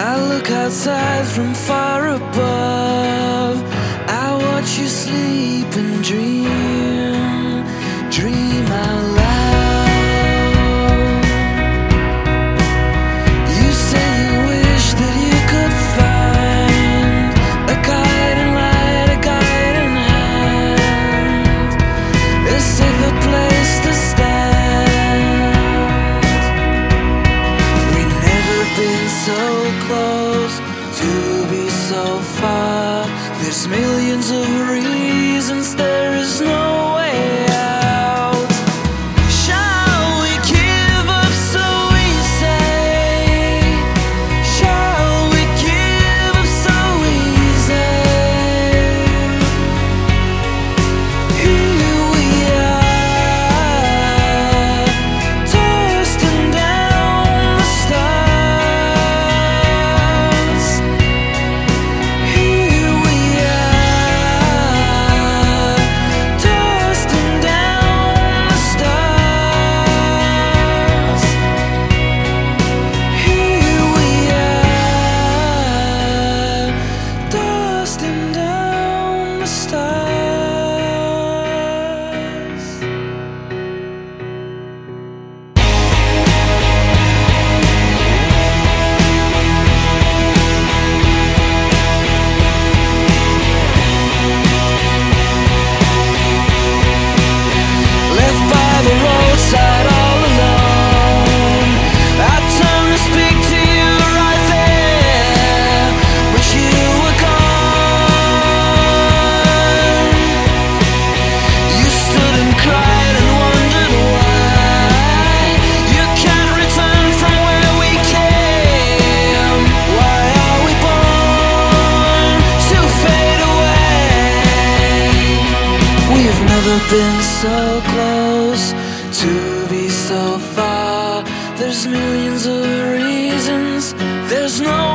I look outside from far above. millions of reasons. never been so close to be so far. There's millions of reasons. There's no